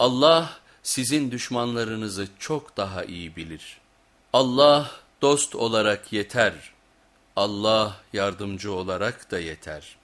Allah sizin düşmanlarınızı çok daha iyi bilir. Allah dost olarak yeter. Allah yardımcı olarak da yeter.''